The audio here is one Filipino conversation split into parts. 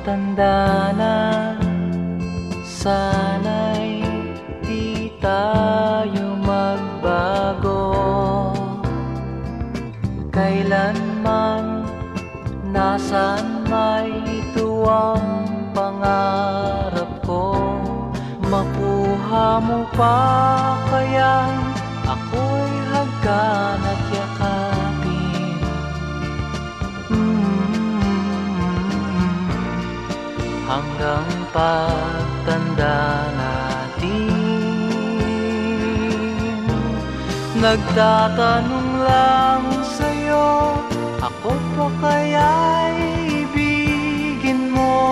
Matanda na Sana'y di tayo magbago. Kailanman Nasaan may ito ang pangarap ko? Mapuha mo pa kaya Ako'y hagkanat Hanggang pagtanda natin. Nagtatanong lang sa'yo Ako pa kaya'y ibigin mo?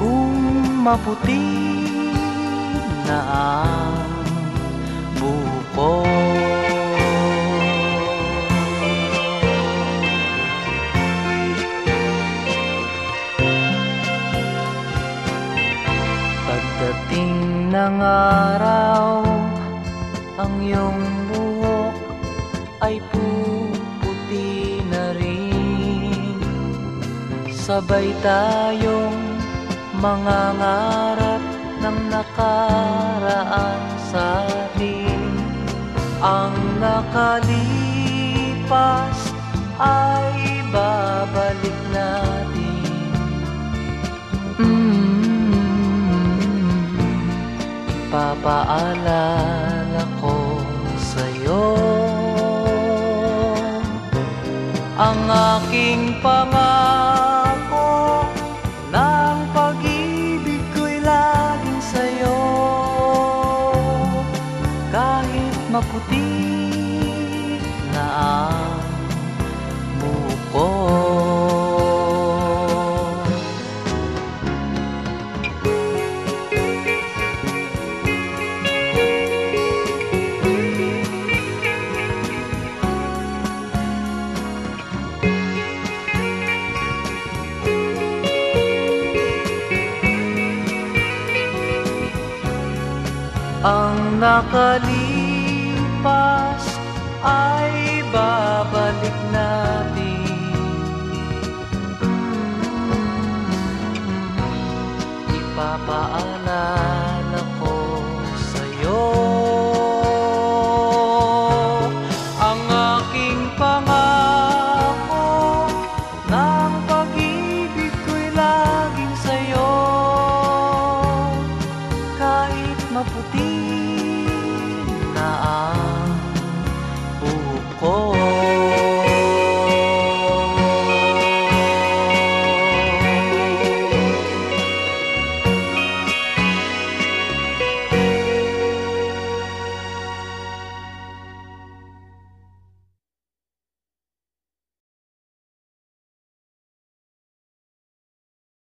Kung maputi na ang buko ng araw Ang iyong buhok ay puputi na rin. Sabay tayong mga ngarap ng nakaraan sa atin. Ang nakalipas ay babalik natin. Mm Ipapaalala ko sa'yo. Ang aking pangako ng pag-ibig ko'y laging sa'yo. Kahit maputi Ang nakalipas ay babalik natin. Ipapaalala puti na araw.